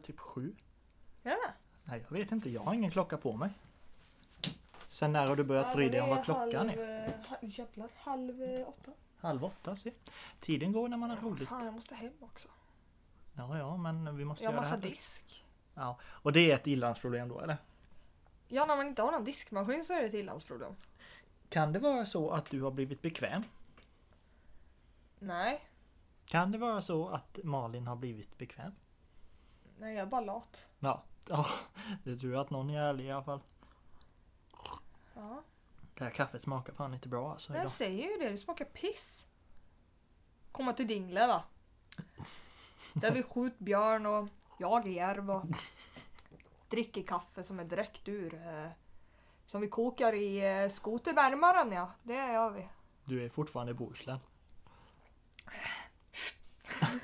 typ sju. Är det? Nej, jag vet inte. Jag har ingen klocka på mig. Sen när har du börjat bry dig om vad klockan halv, är? eh, ha- Jävlar, halv eh, åtta. Halv åtta, se. Tiden går när man har roligt. Fan, jag måste hem också. Ja, ja, men vi måste Jag har göra massa det här. disk. Ja, och det är ett ilandsproblem då, eller? Ja, när man inte har någon diskmaskin så är det ett ilandsproblem. Kan det vara så att du har blivit bekväm? Nej, Kan det vara så att Malin har blivit bekväm? Nej jag är bara lat. Ja, ja det tror jag att någon är ärlig i alla fall. Ja. Det här kaffet smakar fan inte bra alltså Jag idag. säger ju det, det smakar piss. Komma till Dingle va? Där vi skjut björn och jag är järv och dricker kaffe som är direkt ur. Eh, som vi kokar i eh, skotervärmaren ja, det gör vi. Du är fortfarande i Bohuslän.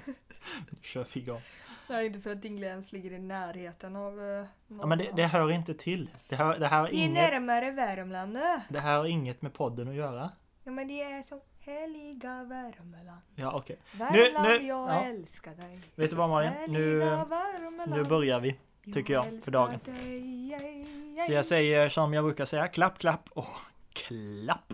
Nu kör vi igång. Nej inte för att Dingle ens ligger i närheten av eh, Ja, men det, det hör inte till. Det här, det, här har Vi är inget, närmare Värmland nu. det här har inget med podden att göra. Ja men det är som heliga Värmland. Ja okej. Värmland nu- jag ja. älskar dig. Vet du vad Malin? Nu, Heliga Värmland. nu börjar vi. tycker jag, för älskar dagen. dig, ej, ej. Så jag säger som jag brukar säga. Klapp, klapp och klapp.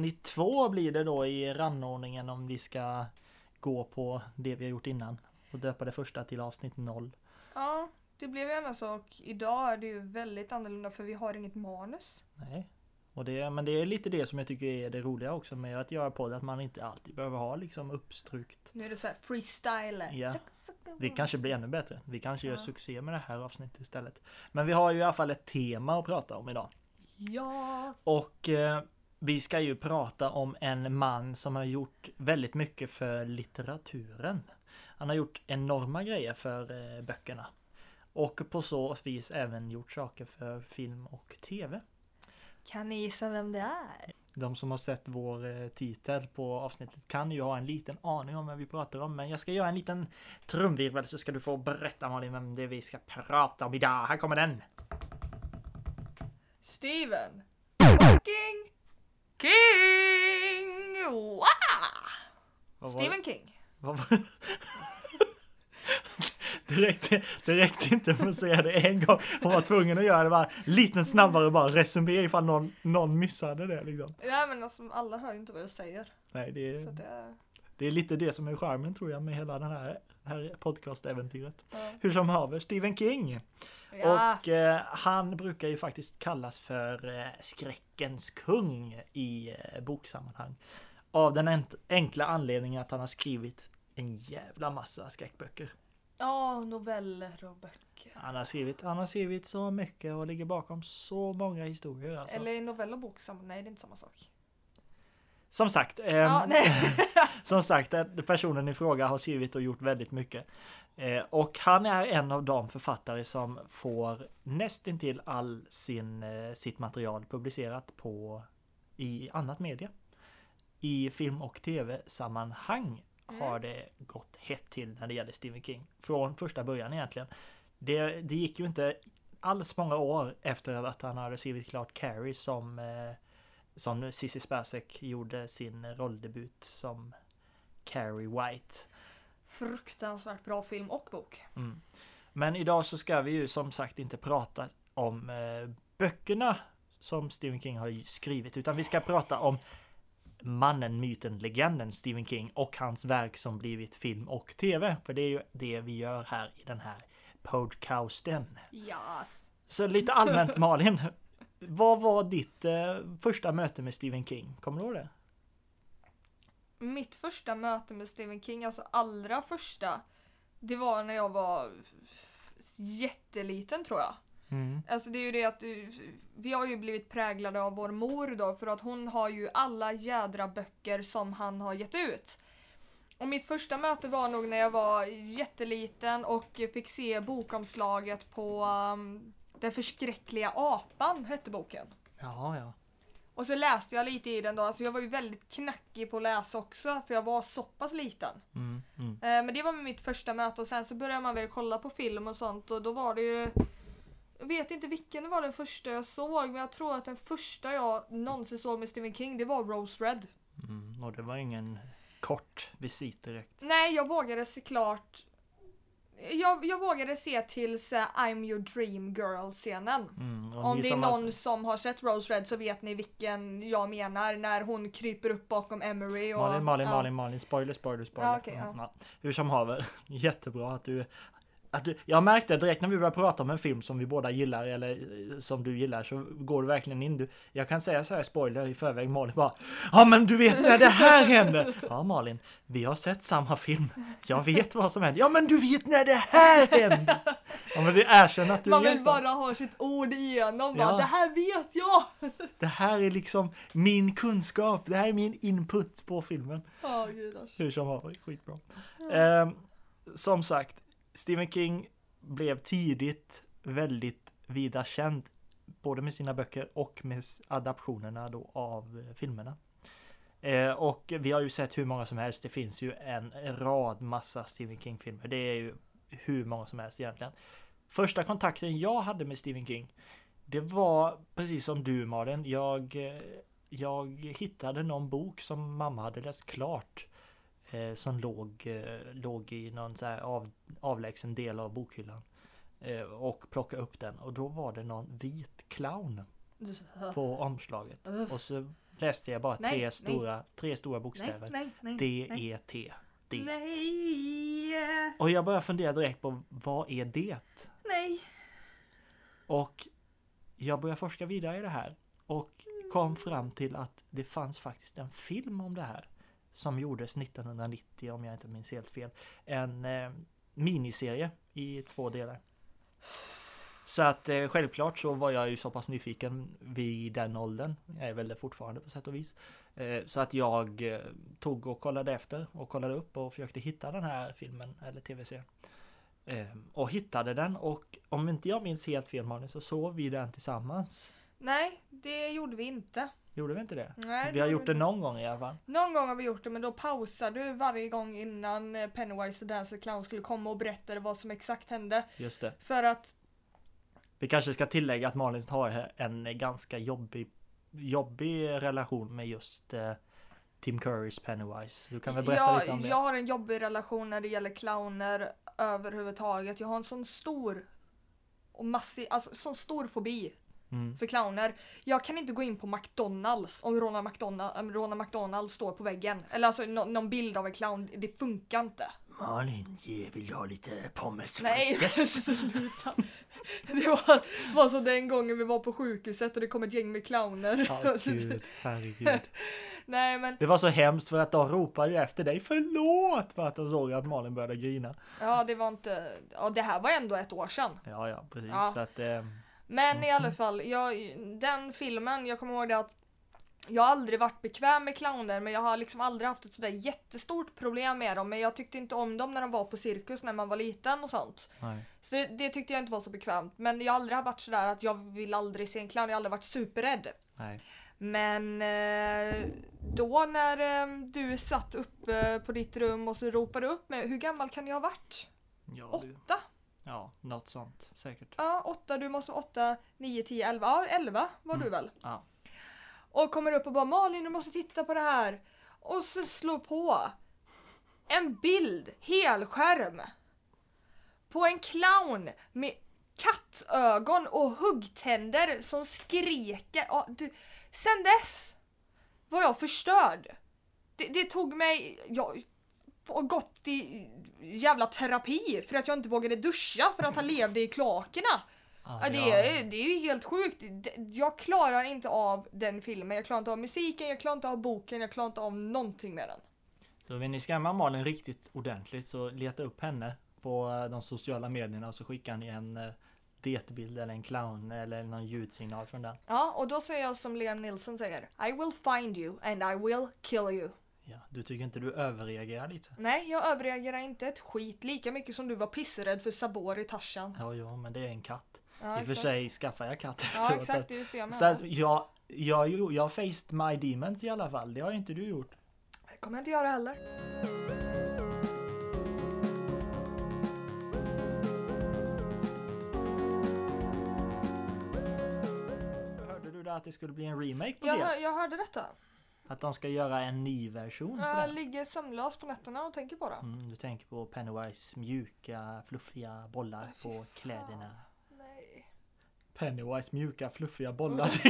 Avsnitt två blir det då i rannordningen om vi ska gå på det vi har gjort innan. Och döpa det första till avsnitt noll. Ja, det blev ju en sak. Idag är det ju väldigt annorlunda för vi har inget manus. Nej. Och det, men det är lite det som jag tycker är det roliga också med att göra podd. Att man inte alltid behöver ha liksom uppstrukt. Nu är det så här freestyle. Ja. Det kanske blir ännu bättre. Vi kanske gör Ja. succé med det här avsnittet istället. Men vi har ju i alla fall ett tema att prata om idag. Ja. Och eh, vi ska ju prata om en man som har gjort väldigt mycket för litteraturen. Han har gjort enorma grejer för eh, böckerna. Och på så vis även gjort saker för film och tv. Kan ni gissa vem det är? De som har sett vår eh, titel på avsnittet kan ju ha en liten aning om vad vi pratar om. Men jag ska göra en liten trumvirvel så ska du få berätta Malin vem det är vi ska prata om idag. Här kommer den! Steven fucking King! Wow! Stephen King. Det räckte, det räckte inte med att säga det en gång. Hon var tvungen att göra det bara lite snabbare bara resumé ifall någon, någon missade det liksom. Ja men alltså alla hör ju inte vad jag säger. Nej, det är, det, det är lite det som är charmen tror jag med hela den här, här podcast-äventyret. ja. Hur som haver, Stephen King. Yes. Och eh, han brukar ju faktiskt kallas för eh, skräckens kung i eh, boksammanhang. Av den enkla anledningen att han har skrivit en jävla massa skräckböcker. Ja, noveller och böcker. Han har skrivit, han har skrivit så mycket och ligger bakom så många historier. Alltså. Eller novell och bok nej det är inte samma sak. Som sagt, ehm, Ja, som sagt, eh, personen i fråga har skrivit och gjort väldigt mycket. Eh, och han är en av de författare som får nästintill all sin, eh, sitt material publicerat på i annat media. I film och tv-sammanhang Mm. har det gått hett till när det gäller Stephen King. Från första början egentligen. Det, det gick ju inte alls många år efter att han hade skrivit klart Carrie som eh, som Cissi Spacek gjorde sin rolldebut som Carrie White. Fruktansvärt bra film och bok. Mm. Men idag så ska vi ju som sagt inte prata om eh, böckerna som Stephen King har skrivit utan vi ska prata om mannen, myten, legenden Stephen King och hans verk som blivit film och tv. För det är ju det vi gör här i den här podcasten. Yes. Så lite allmänt Malin, vad var ditt eh, första möte med Stephen King? Kommer du ihåg det? Mitt första möte med Stephen King, alltså allra första, det var när jag var jätteliten tror jag. Mm. Alltså det är ju det att eh, vi har ju blivit präglade av vår mor då för att hon har ju alla jädra böcker som han har gett ut. Och mitt första möte var nog när jag var jätteliten och fick se bokomslaget på um, Den förskräckliga apan hette boken. Jaha, ja. Och så läste jag lite i den då, alltså jag var ju väldigt knackig på att läsa också för jag var så pass liten. Mm, mm. Eh, men det var mitt första möte och sen så började man väl kolla på film och sånt och då var det ju jag vet inte vilken var den första jag såg men jag tror att den första jag någonsin såg med Stephen King det var Rose Red. Mm. Och det var ingen kort visit direkt. Nej, jag vågade se klart jag, jag vågade se tills uh, I'm your dream girl scenen. Mm. Om det är som har- någon som har sett Rose Red så vet ni vilken jag menar när hon kryper upp bakom Emery och... Malin, Malin, ja. Malin, Malin, spoiler, spoiler, spoiler. Ja, okej, ja. Mm, Hur som haver, jättebra att du, att du... Jag märkte direkt när vi började prata om en film som vi båda gillar eller eh, som du gillar så går du verkligen in. Du, jag kan säga så här spoiler i förväg, Malin bara Ja men du vet när det här händer! Ja Malin, vi har sett samma film. Jag vet vad som händer. Ja men du vet när det här händer! Ja men det erkänner att du Man vill så. bara ha sitt ord igenom. Bara, Ja. Det här vet jag! Det här är liksom min kunskap. Det här är min input på filmen. Ja, gudars. Hur som haver, skitbra. Ehm, som sagt, Stephen King blev tidigt väldigt vida känd. Både med sina böcker och med adaptionerna då av eh, filmerna. Eh, och vi har ju sett hur många som helst. Det finns ju en rad massa Stephen King-filmer. Det är ju hur många som helst egentligen. Första kontakten jag hade med Stephen King, det var precis som du Malin. Jag, eh, jag hittade någon bok som mamma hade läst klart. Eh, som låg, eh, låg i någon så av, avlägsen del av bokhyllan. Eh, och plockade upp den och då var det någon vit clown på omslaget. Och så läste jag bara Nej, tre nej. stora, tre stora bokstäver. nej, nej, D-E-T. Det. Nej, Och jag började fundera direkt på vad är det? nej. Och jag började forska vidare i det här och kom fram till att det fanns faktiskt en film om det här som gjordes 1990 om jag inte minns helt fel. En eh, miniserie i två delar. Så att eh, självklart så var jag ju så pass nyfiken vid den åldern. Jag är väl det fortfarande på sätt och vis. Eh, så att jag eh, tog och kollade efter och kollade upp och försökte hitta den här filmen eller tv-serien. Eh, och hittade den och om inte jag minns helt fel Malin så såg vi den tillsammans. Nej, det gjorde vi inte. Gjorde vi inte det? Nej, Vi har gjort det någon gång i alla fall. Någon gång har vi gjort det men då pausade du varje gång innan eh, Pennywise the Dancer Clown skulle komma och berätta vad som exakt hände. Just det. För att Vi kanske ska tillägga att Malin har en ganska jobbig, jobbig relation med just eh, Tim Currys Pennywise. Du kan väl berätta jag, lite om det? jag har en jobbig relation när det gäller clowner överhuvudtaget. Jag har en sån stor och massiv, alltså sån stor fobi Mm. för clowner. Jag kan inte gå in på McDonalds om Ronald McDonald, om Ronald McDonald står på väggen. Eller alltså nå- någon bild av en clown, det funkar inte. Malin, vill du ha lite pommes Nej, sluta. Det var, var som den gången vi var på sjukhuset och det kom ett gäng med clowner. Ja, gud, herregud. Nej men, Det var så hemskt för att de ropade ju efter dig förlåt för att de såg att Malin började grina. ja det var inte, ja det här var ändå ett år sedan. Ja, ja, precis. Ja. Så att, eh, Men i alla fall, jag, den filmen, jag kommer ihåg det att jag har aldrig varit bekväm med clowner men jag har liksom aldrig haft ett sådär jättestort problem med dem. Men jag tyckte inte om dem när de var på cirkus när man var liten och sånt. nej. Så det, det tyckte jag inte var så bekvämt. Men jag har aldrig varit sådär att jag vill aldrig se en clown, jag har aldrig varit superrädd. nej. Men eh, då när eh, du satt uppe på ditt rum och så ropade upp mig, hur gammal kan jag ha varit? Ja, Åtta? Ja, något sånt säkert. Ja, åtta, du måste vara åtta, nio, tio, elva. Ja, elva var du väl? Ja. Och kommer upp och bara Malin du måste titta på det här. Och så slår på en bild, helskärm. På en clown med kattögon och huggtänder som skriker. Ja, du, sen dess var jag förstörd. Det, det tog mig, jag har gått i jävla terapi för att jag inte vågade duscha för att han levde i kloakerna. Ja, det, är, det är ju helt sjukt. Jag klarar inte av den filmen. Jag klarar inte av musiken, jag klarar inte av boken, jag klarar inte av någonting med den. Så vill ni skrämma Malin riktigt ordentligt så leta upp henne på eh, de sociala medierna och så skickar ni en eh, detbild eller en clown eller någon ljudsignal från den. Ja, och då säger jag som Liam Nilsson säger. I will find you and I will kill you. Ja, du tycker inte du överreagerar lite? Nej, jag överreagerar inte ett skit. Lika mycket som du var pissrädd för Sabor i Tarzan. Ja, ja, men det är en katt. Ja, I och för sig skaffar jag katt efteråt. Ja, exakt. Det är just det jag Så att menar. jag, jag, jag, jag faced my demons i alla fall. Det har inte du gjort. Det kommer jag inte göra heller. Hörde du där att det skulle bli en remake på Jag, det? jag hörde detta. Att de ska göra en ny version på Jag den? ligger sömnlös på nätterna och tänker på det. Mm, du tänker på Pennywise mjuka, fluffiga bollar fy på fan. kläderna. Nej. Pennywise mjuka, fluffiga bollar.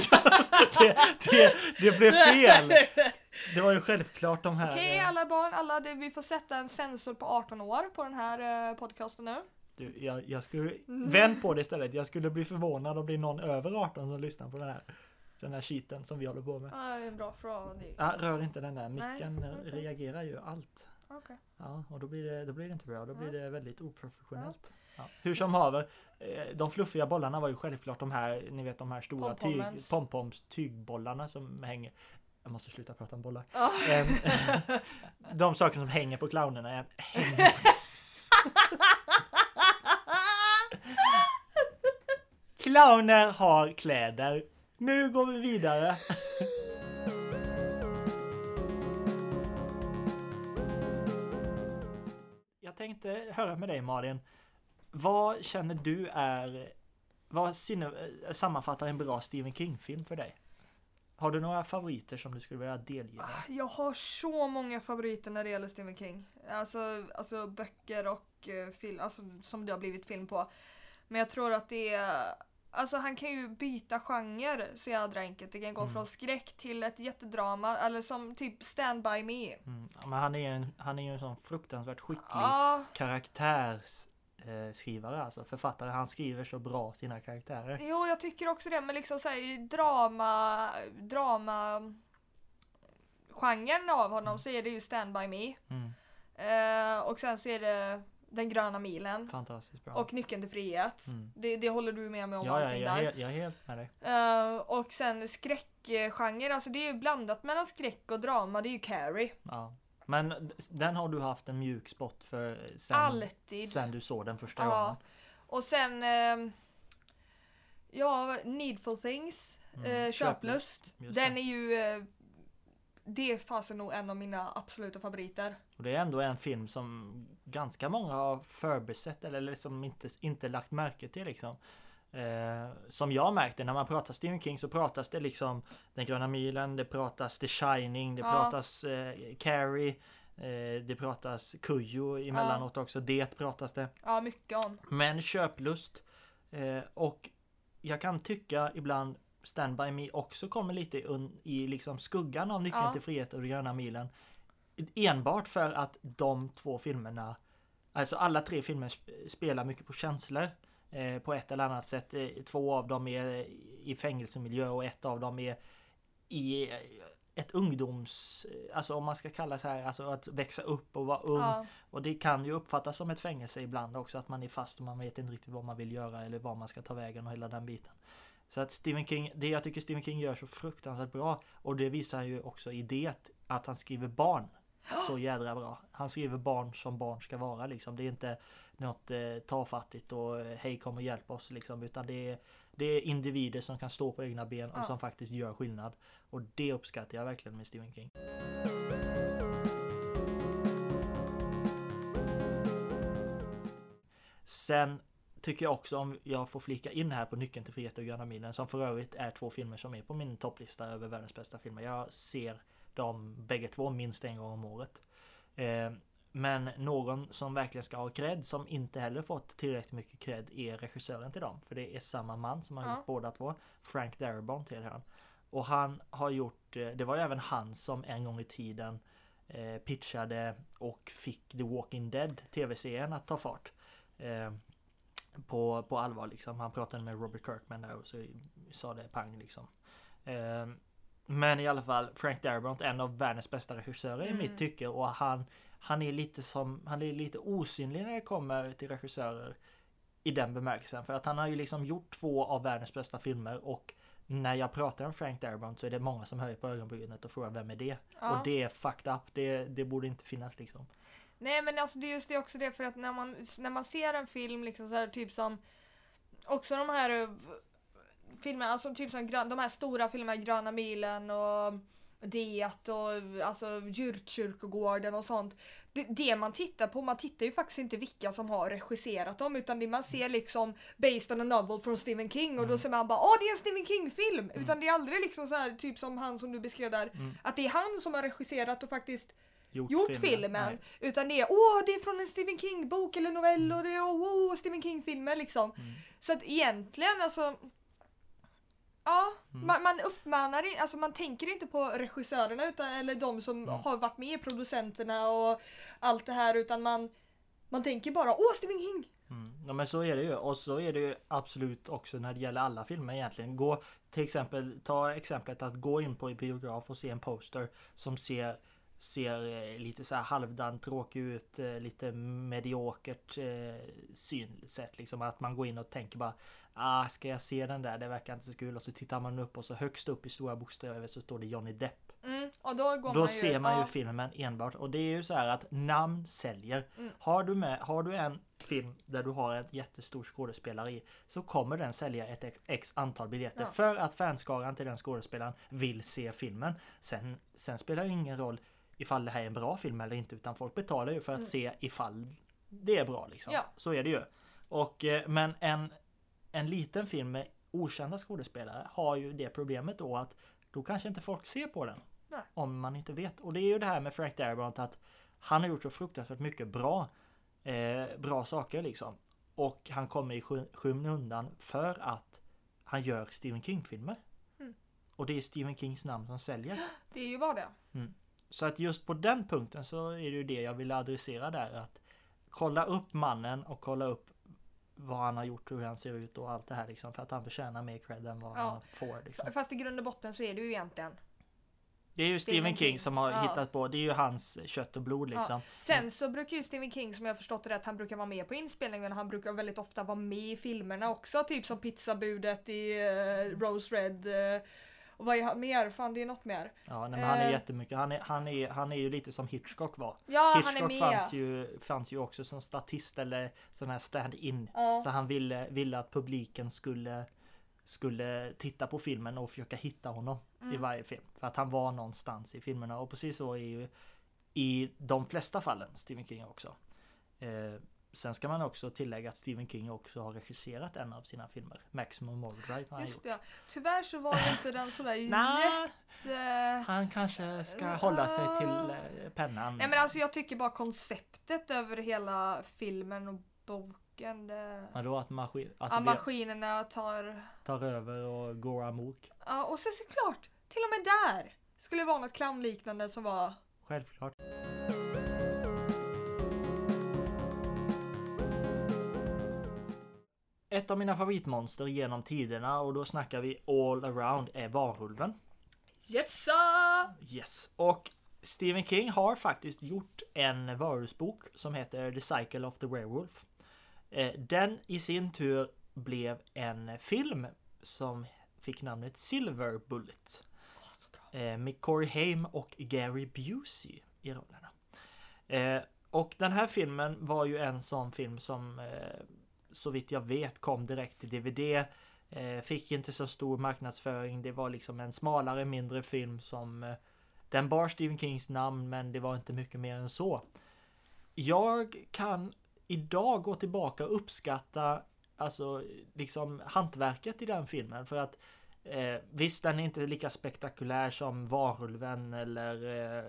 det, det, det blev fel! Det var ju självklart de här... Okej eh, alla barn, alla, det, vi får sätta en sensor på 18 år på den här eh, podcasten nu. Du, jag, jag skulle vänd på det istället. Jag skulle bli förvånad om det är någon över 18 som lyssnar på den här den här sheeten som vi håller på med. Ja, en bra fråga. Det- Ah, rör inte den där. Micken okej. reagerar ju allt. Okej. Ja, och då blir det, då blir det inte bra. Då blir det väldigt oprofessionellt. Ja. Hur Mm. som haver, eh, de fluffiga bollarna var ju självklart de här, ni vet de här stora tyg, pompoms tygbollarna som hänger. Jag måste sluta prata om bollar. Ja. Em, de saker som hänger på clownerna. är- Hänger. Clowner har kläder. Nu går vi vidare. Jag tänkte höra med dig Malin. Vad känner du är, vad eh, sammanfattar en bra Stephen King-film för dig? Har du några favoriter som du skulle vilja delge? Ah, jag har så många favoriter när det gäller Stephen King. Alltså, alltså böcker och eh, film, alltså som det har blivit film på. Men jag tror att det är Alltså han kan ju byta genre så jädra enkelt. Det kan gå Mm. från skräck till ett jättedrama eller som typ Stand By Me. Mm, men han är en, han är ju en sån fruktansvärt skicklig Ja, karaktärsskrivare, eh, alltså författare. Han skriver så bra sina karaktärer. jo jag tycker också det men liksom såhär drama, drama genren av honom så är det ju Stand By Me. Mm, Eh, och sen så är det Den gröna milen. fantastiskt bra. Och Nyckeln till frihet. Mm. Det, det håller du med mig om ja, ja, jag, där. är, jag är helt med dig. Eh, och sen skräckgenre, alltså det är ju blandat mellan skräck och drama, det är ju Carrie. Ja. Men den har du haft en mjuk spot för sen, Alltid. sen du såg den första Ja. gången. Och sen ehm, Ja, Needful Things, Mm, eh, Köplust. Den är ju eh, Det är fasen nog en av mina absoluta favoriter. Och det är ändå en film som ganska många har förbisett eller liksom inte, inte lagt märke till liksom. Eh, som jag märkte när man pratar Stephen King så pratas det liksom Den gröna milen, det pratas The Shining, det Ja. pratas eh, Carrie, eh, det pratas Kujo emellanåt också, det pratas det. Ja, mycket om. Men köplust eh, och jag kan tycka ibland Stand By Me också kommer lite i liksom skuggan av Nyckeln Ja. till frihet och Den gröna milen. Enbart för att de två filmerna, alltså alla tre filmer sp- spelar mycket på känslor. Eh, på ett eller annat sätt. Eh, två av dem är i fängelsemiljö och ett av dem är i ett ungdoms, alltså om man ska kalla det så här, alltså att växa upp och vara ung. Ja, Och det kan ju uppfattas som ett fängelse ibland också att man är fast och man vet inte riktigt vad man vill göra eller var man ska ta vägen och hela den biten. Så att Stephen King, det jag tycker Stephen King gör så fruktansvärt bra och det visar ju också i det att han skriver barn så jädra bra. Han skriver barn som barn ska vara liksom. Det är inte något eh, tafattigt och eh, hej kom och hjälp oss liksom utan det är, det är individer som kan stå på egna ben och Ja. som faktiskt gör skillnad. Och det uppskattar jag verkligen med Stephen King. Sen tycker jag också om jag får flika in här på Nyckeln till frihet och gröna milen som för övrigt är två filmer som är på min topplista över världens bästa filmer. Jag ser dem bägge två minst en gång om året. Eh, men någon som verkligen ska ha cred som inte heller fått tillräckligt mycket cred är regissören till dem. För det är samma man som har Ja. gjort båda två. Frank Darabont heter han. Och han har gjort, eh, det var ju även han som en gång i tiden eh, pitchade och fick The Walking Dead tv-serien att ta fart. Eh, på, på allvar liksom. Han pratade med Robert Kirkman där och så sa det pang liksom. Eh, men i alla fall Frank Darabont, en av världens bästa regissörer i Mm. mitt tycke och han han är lite som, han är lite osynlig när det kommer till regissörer i den bemärkelsen. För att han har ju liksom gjort två av världens bästa filmer och när jag pratar om Frank Darabont så är det många som höjer på ögonbrynet och frågar vem är det? Ja. Och det är fucked up. Det, det borde inte finnas liksom. Nej men alltså det är just det också det för att när man, när man ser en film liksom så här typ som Också de här eh, filmerna, alltså typ som grön, de här stora filmerna Gröna milen och Det och alltså Djurkyrkogården och sånt. Det, det man tittar på, man tittar ju faktiskt inte vilka som har regisserat dem utan det man ser liksom based on a novel från Stephen King och då Mm. ser man bara åh det är en Stephen King-film! Utan det är aldrig liksom så här typ som han som du beskrev där, Mm. att det är han som har regisserat och faktiskt Gjort, gjort filmen. Nej. Utan det är åh, det är från en Stephen King-bok eller novell och det är åh, Stephen King-filmer liksom. Mm. Så att egentligen alltså Ja, Mm. man, man uppmanar alltså man tänker inte på regissörerna utan, eller de som Mm. har varit med, producenterna och allt det här utan man man tänker bara åh Stephen King! Mm. Ja men så är det ju och så är det ju absolut också när det gäller alla filmer egentligen. Gå till exempel, ta exemplet att gå in på en biograf och se en poster som ser ser eh, lite så här halvdan tråkig ut, eh, lite mediokert eh, synsätt liksom. Att man går in och tänker bara Ah, ska jag se den där? Det verkar inte så kul. Och så tittar man upp och så högst upp i stora bokstäver så står det Johnny Depp. Mm, och då går Då man ju, ser man ju ja, filmen enbart och det är ju så här att namn säljer. Mm. Har, du med, har du en film där du har en jättestor skådespelare i så kommer den sälja ett ex- x antal biljetter Ja. för att fanskaran till den skådespelaren vill se filmen. Sen, sen spelar det ingen roll ifall det här är en bra film eller inte utan folk betalar ju för att Mm. se ifall det är bra liksom. Ja. Så är det ju. Och, eh, men en, en liten film med okända skådespelare har ju det problemet då att då kanske inte folk ser på den. Nej. Om man inte vet. Och det är ju det här med Frank Darabont att han har gjort så fruktansvärt mycket bra eh, bra saker liksom. Och han kommer i sky- skymundan för att han gör Stephen King-filmer. Mm. Och det är Stephen Kings namn som säljer. Det är ju bara det. Så att just på den punkten så är det ju det jag ville adressera där. Att kolla upp mannen och kolla upp vad han har gjort, hur han ser ut och allt det här liksom. För att han förtjänar mer cred än vad Ja. han får. Liksom. Fast i grund och botten så är det ju egentligen Det är ju Stephen, King, King. som har Ja. hittat på, det är ju hans kött och blod liksom. Ja. Sen så brukar ju Stephen King som jag har förstått det att han brukar vara med på inspelningen. Han brukar väldigt ofta vara med i filmerna också. Typ som pizzabudet i uh, Rose Red. eh, och vad är han mer? Fan det är något mer. Ja, nej, men han är Eh. jättemycket. Han är, han, är, han är ju lite som Hitchcock var. Ja han är Hitchcock med. fanns ju, fanns ju också som statist eller sån här stand-in. Ja. Så han ville, ville att publiken skulle, skulle titta på filmen och försöka hitta honom i Mm. varje film. För att han var någonstans i filmerna och precis så är ju i de flesta fallen Stephen King också. Eh, sen ska man också tillägga att Stephen King också har regisserat en av sina filmer. Maximum Overdrive har han Just gjort. det. Tyvärr så var inte den sådär jätte... han kanske ska hålla sig till eh, pennan. Nej men alltså jag tycker bara konceptet över hela filmen och boken. Det... Vadå att maskin, alltså Ja, maskinerna tar... tar över och går amok? Ja och så såklart, till och med där skulle det vara något clownliknande som var Självklart. Ett av mina favoritmonster genom tiderna och då snackar vi all around är varulven. Yesa! Yes. Och Stephen King har faktiskt gjort en varulvsbok som heter The Cycle of the Werewolf. Eh, Den i sin tur blev en film som fick namnet Silver Bullet. Eh, med Corey Haim och Gary Busey i rollerna. Eh, och den här filmen var ju en sån film som så vitt jag vet kom direkt till DVD. Eh, fick inte så stor marknadsföring. Det var liksom en smalare, mindre film som eh, den bar Stephen Kings namn men det var inte mycket mer än så. Jag kan idag gå tillbaka och uppskatta alltså liksom hantverket i den filmen för att Eh, visst, den är inte lika spektakulär som Varulven eller eh,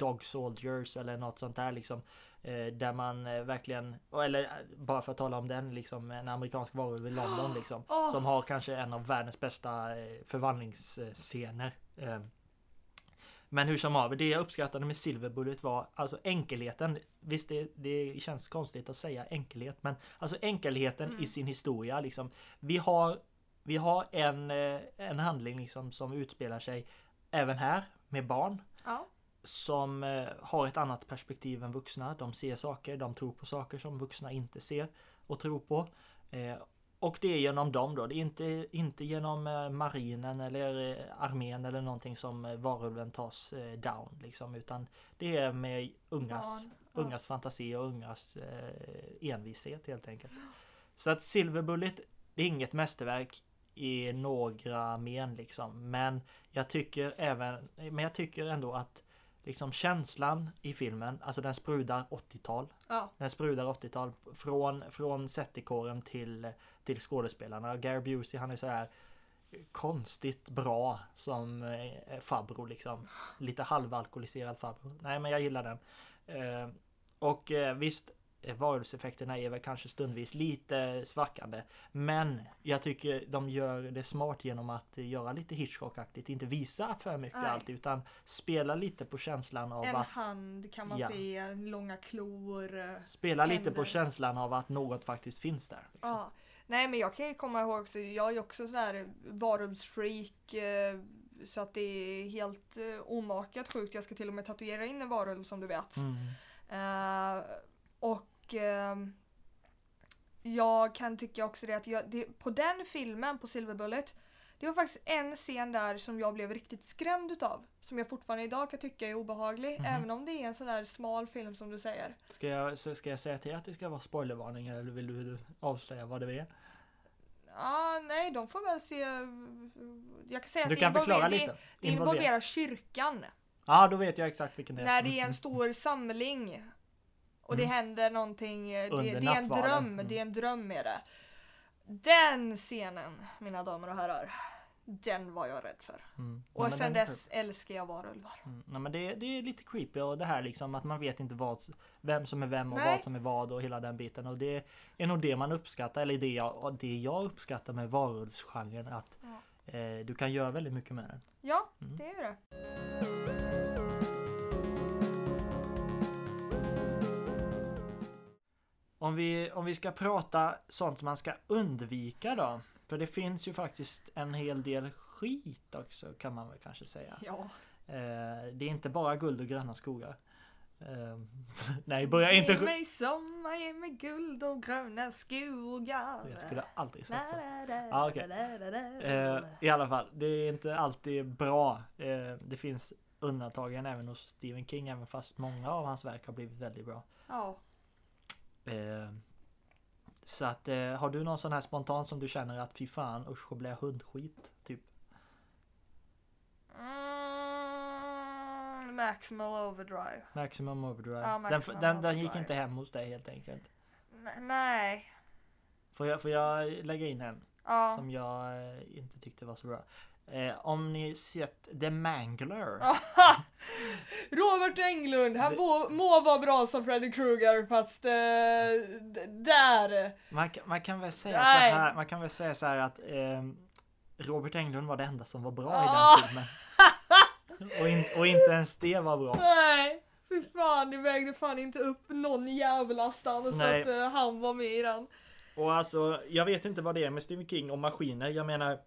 Dog Soldiers eller något sånt där liksom. Eh, där man eh, verkligen, eller eh, bara för att tala om den liksom, en amerikansk varulv i London liksom. Åh. Som har kanske en av världens bästa förvandlingsscener. Eh, men hur som haver, det jag uppskattade med Silver Bullet var alltså enkelheten. Visst, det, det känns konstigt att säga enkelhet, men alltså enkelheten Mm. i sin historia liksom. Vi har vi har en, en handling liksom som utspelar sig även här med barn Ja. Som eh, har ett annat perspektiv än vuxna. De ser saker, de tror på saker som vuxna inte ser och tror på. Eh, och det är genom dem då. Det är inte, inte genom eh, marinen eller armén eller någonting som varulven tas down liksom. Utan det är med ungas. Ja. ungas fantasi och ungas envishet helt enkelt. Så att Silver Bullet, det är inget mästerverk i några men liksom. Men jag tycker även, men jag tycker ändå att liksom känslan i filmen, alltså den sprudar 80-tal. Ja. Den sprudar 80-tal från, från setdekoren till, till skådespelarna. Gary Busey han är så här konstigt bra som eh, farbror liksom. Lite halvalkoholiserad farbror. Nej men jag gillar den. Eh, och eh, visst, varulvseffekterna är väl kanske stundvis lite svackande. Men jag tycker de gör det smart genom att göra lite Hitchcock-aktigt. Inte visa för mycket Nej. alltid utan spela lite på känslan av En att hand kan man Ja. se, långa klor. eh, Spela lite på händer. känslan av att något faktiskt finns där. Liksom. Ja. Nej men jag kan ju komma ihåg också, jag är också sån här varulvsfreak. eh, Så att det är helt eh, omakat sjukt. Jag ska till och med tatuera in en varulv som du vet. Mm. Eh, och ehm, jag kan tycka också det att jag, det, på den filmen, på Silver Bullet, det var faktiskt en scen där som jag blev riktigt skrämd utav. Som jag fortfarande idag kan tycka är obehaglig. Mhm. Även om det är en sån där smal film som du säger. Ska, jag, ska jag säga till att det ska vara spoilervarning eller vill du avslöja vad det är? Ja, nej, de får väl se. Jag kan säga Du att kan det, involver- lite. det, det Involvera. involverar kyrkan. Ja, då vet jag exakt vilken det är. När det är Mm, en stor samling. Och det Mm. händer någonting. eh, Det, det är en dröm. Mm. Det är en dröm med det. Den scenen, mina damer och herrar. Den var jag rädd för. Mm. Ja, Och men sen dess älskar jag varulvar. Mm. Nej, men det, det är lite creepy och det här liksom att man vet inte vad, vem som är vem och Nej. vad som är vad och hela den biten. Och det är nog det man uppskattar, eller det jag, det jag uppskattar med varulvsgenren. Att Ja. eh, du kan göra väldigt mycket med den. Ja, Mm. det är det. Om vi, om vi ska prata sånt man ska undvika då. För det finns ju faktiskt en hel del skit också kan man väl kanske säga. Ja. Eh, det är inte bara guld och gröna skogar. Eh, nej, börja inte... Ge mig sommar, ge mig guld och gröna skogar. Jag skulle aldrig sagt så. Eh, la. I alla fall, det är inte alltid bra. Eh, det finns undantagen även hos Stephen King, även fast många av hans verk har blivit väldigt bra. Ja. Eh, så att, eh, har du någon sån här spontan som du känner att fy fan usch, blir jag hundskit? Typ. Mm, maximal overdrive. Maximum Overdrive. Ja, den, Maximum den, den gick Overdrive. inte hem hos dig helt enkelt. N- nej. Får jag, får jag lägga in en Ja. som jag eh, inte tyckte var så bra? Eh, om ni sett The Mangler. Robert Englund, han må, må vara bra som Freddy Krueger fast eh, där. Man, man kan väl säga Nej. så här, man kan väl säga så här att ehm, Robert Englund var det enda som var bra i Ah. den filmen. Och, in, och inte ens det var bra. Nej, fy fan det vägde fan inte upp någon jävla stans så att eh, han var med i den. Och alltså, jag vet inte vad det är med Stephen King och maskiner. Jag menar,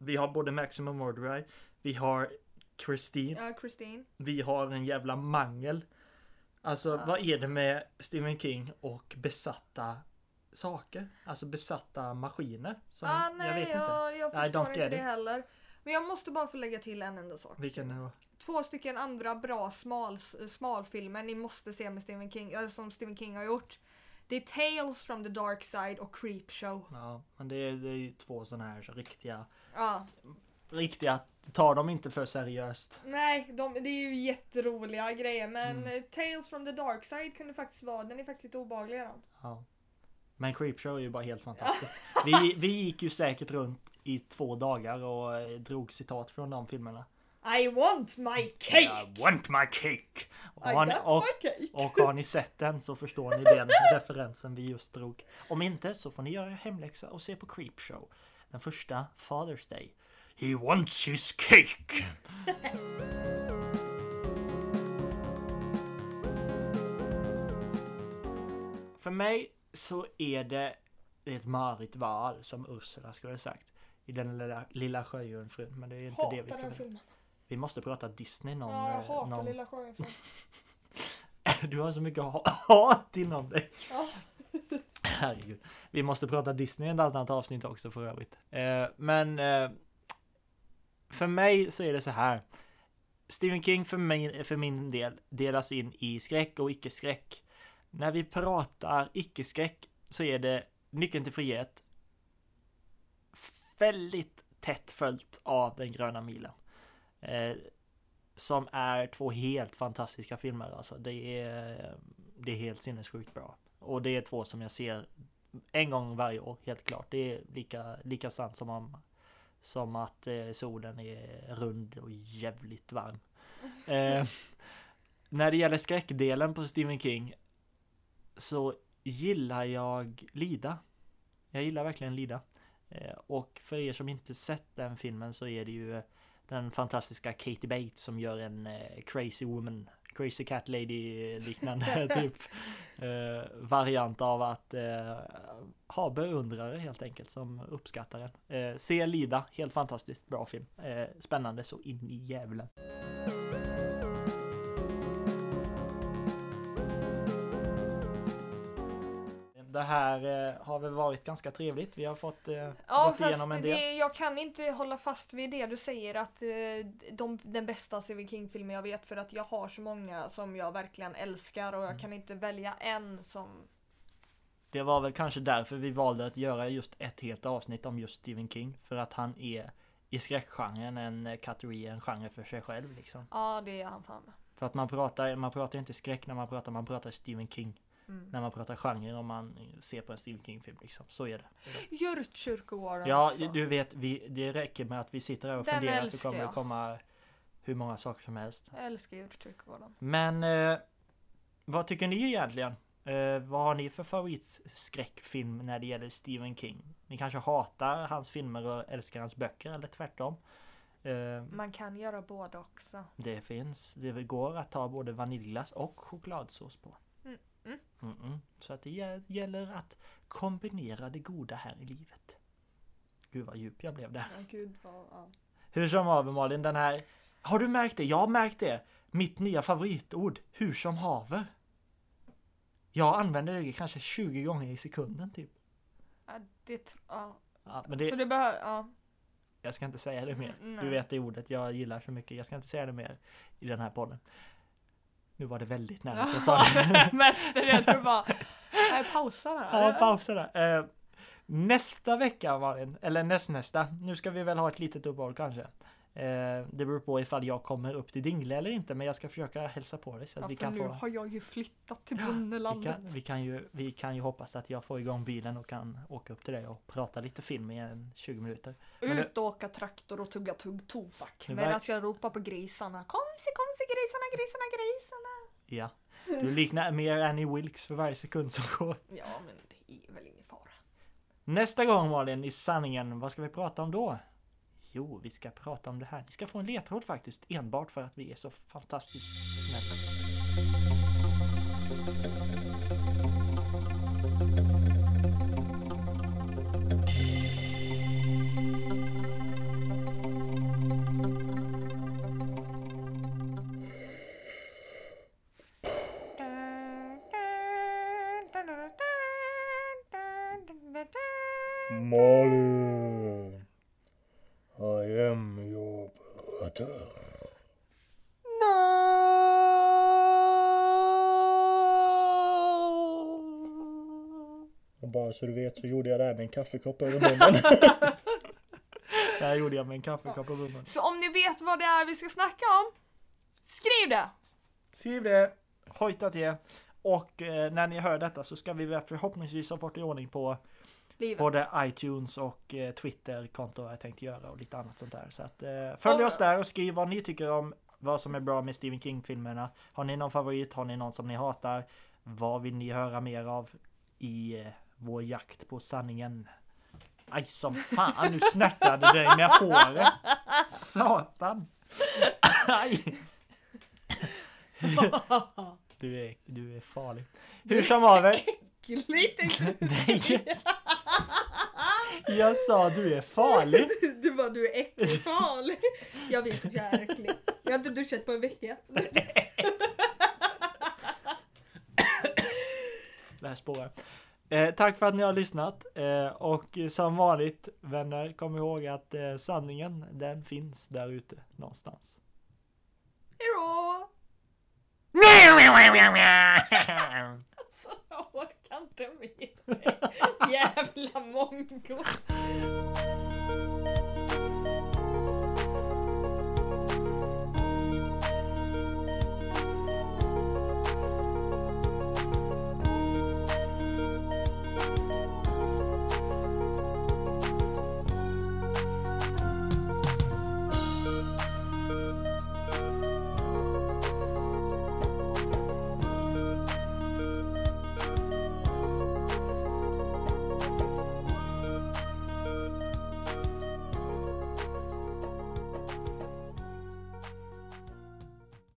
vi har både Maximum Overdrive, vi har Christine, Ja, Christine. vi har en jävla mangel. Alltså, Ja. vad är det med Stephen King och besatta saker? Alltså besatta maskiner? Som, ah, jag nej, vet inte. jag, jag förstår inte det it. heller. Men jag måste bara få lägga till en enda sak. Vilken det? Två stycken andra bra smal, smalfilmer ni måste se med Stephen King, eller som Stephen King har gjort. Det är Tales from the Dark Side och Creepshow. Ja, men det är, det är ju två sådana här så riktiga, Ja, riktiga, ta dem inte för seriöst. nej, de, det är ju jätteroliga grejer men Mm. eh, Tales from the Dark Side kunde faktiskt vara, den är faktiskt lite obehaglig den. Ja. Men Creepshow är ju bara helt fantastiskt. Vi, vi gick ju säkert runt i två dagar och eh, drog citat från de filmerna. I want my cake! I want my cake! Och har, ni, och, och har ni sett den så förstår ni den referensen vi just drog. Om inte så får ni göra hemläxa och se på Creepshow. Den första Father's Day. He wants his cake! För mig så är det ett marigt val som Ursula skulle ha sagt. I den lilla, lilla sjöjungfrun. Men det är inte det vi Hatar ska den filmen. Vi måste prata Disney någon... Ja, jag eh, hatar någon... Lilla Sjöjungfrun. Du har så mycket ha- hat inom dig. Ja. herregud. Vi måste prata Disney i ett annat avsnitt också för övrigt. Eh, men eh, för mig så är det så här. Stephen King för, mig, för min del delas in i skräck och icke-skräck. När vi pratar icke-skräck så är det Nyckeln till frihet väldigt tätt följt av Den gröna milen. Eh, som är två helt fantastiska filmer alltså. Det är, det är helt sinnessjukt bra. Och det är två som jag ser en gång varje år, helt klart. Det är lika, lika sant som, om, som att eh, solen är rund och jävligt varm. Eh, när det gäller skräckdelen på Stephen King så gillar jag Lida. Jag gillar verkligen Lida. Eh, och för er som inte sett den filmen så är det ju den fantastiska Katie Bates som gör en eh, Crazy Woman Crazy Cat Lady liknande typ eh, variant av att eh, ha beundrare helt enkelt som uppskattar den. Se Lida, helt fantastiskt bra film. Spännande så in i djävulen. Det här eh, har väl varit ganska trevligt. Vi har fått eh, Ja, gått igenom en del. det, jag kan inte hålla fast vid det du säger att eh, de, den bästa Stephen King-filmen jag vet för att jag har så många som jag verkligen älskar och jag Mm. kan inte välja en som... Det var väl kanske därför vi valde att göra just ett helt avsnitt om just Stephen King. För att han är i skräckgenren en eh, kategori, en genre för sig själv liksom. Ja, det är han fan med. För att man pratar, man pratar inte skräck när man pratar, man pratar Stephen King. Mm. När man pratar genre om man ser på en Stephen King-film liksom. Så är det. Djurkyrkogården Ja, också. du vet, vi, det räcker med att vi sitter här och Den funderar så kommer det jag. komma hur många saker som helst. Jag älskar Djurkyrkogården. Men eh, vad tycker ni egentligen? Eh, vad har ni för favoritskräckfilm när det gäller Stephen King? Ni kanske hatar hans filmer och älskar hans böcker eller tvärtom? Eh, Man kan göra båda också. det finns, det går att ta både vaniljglass och chokladsås på. Mm, mm. Så att det gä- gäller att kombinera det goda här i livet. Gud vad djup jag blev där. Ja, gud vad... Ja. Hur som haver Malin, den här... Har du märkt det? Jag har märkt det! Mitt nya favoritord, hur som haver. Jag använder det kanske 20 gånger i sekunden typ. Ja, det... Ja. Ja, men Så det, det behöver... Ja. jag ska inte säga det mer. Mm, Du nej. vet det ordet jag gillar så mycket. Jag ska inte säga det mer i den här podden. Nu var det väldigt nära att jag sa det. Märkte det? Du bara... Nej, pausa där. Ja, pausa där. Eh, nästa vecka Malin, eller nästnästa. Nu ska vi väl ha ett litet uppehåll kanske. Eh, det beror på ifall jag kommer upp till Dingle eller inte, men jag ska försöka hälsa på dig så att Ja, vi kan nu få... har jag ju flyttat till Vi Bonnelandet. kan, vi, kan ju, vi kan ju hoppas att jag får igång bilen och kan åka upp till dig och prata lite film i en 20 minuter. Men Ut och åka traktor och tugga tugg tobak. Medan jag ropar på grisarna. Kom se, kom se grisarna, grisarna, grisarna. Ja, du liknar mer Annie Wilkes för varje sekund som går. Ja, men det är väl ingen fara. Nästa gång Malin, i sanningen, vad ska vi prata om då? Jo, vi ska prata om det här. Ni ska få en ledtråd faktiskt, enbart för att vi är så fantastiskt snälla. Och bara så du vet så gjorde jag det här med en kaffekopp över munnen. det här gjorde jag med en kaffekopp över munnen. Så om ni vet vad det är vi ska snacka om, skriv det! Skriv det, hojta till. Och eh, när ni hör detta så ska vi väl förhoppningsvis ha fått i ordning på Livet. både iTunes och eh, Twitter-konto jag tänkt göra och lite annat sånt där. Så att eh, följ Och- oss där och skriv vad ni tycker om vad som är bra med Stephen King-filmerna. Har ni någon favorit? Har ni någon som ni hatar? Vad vill ni höra mer av i eh, vår jakt på sanningen? Aj som fan, nu snärtade du dig med håret! Satan! Aj! Du är, du är farlig. Hur som haver. Äckligt! Nej! Jag sa du är farlig. Du bara, du är äcklig farlig. Jag vet att jag är äcklig. Jag har inte duschat på en vecka. Det här spårar. Eh, tack för att ni har lyssnat. Eh, och som vanligt vänner, kom ihåg att eh, sanningen den finns där ute någonstans. Hejdå! Alltså jag orkar inte mer. Jävla mongo.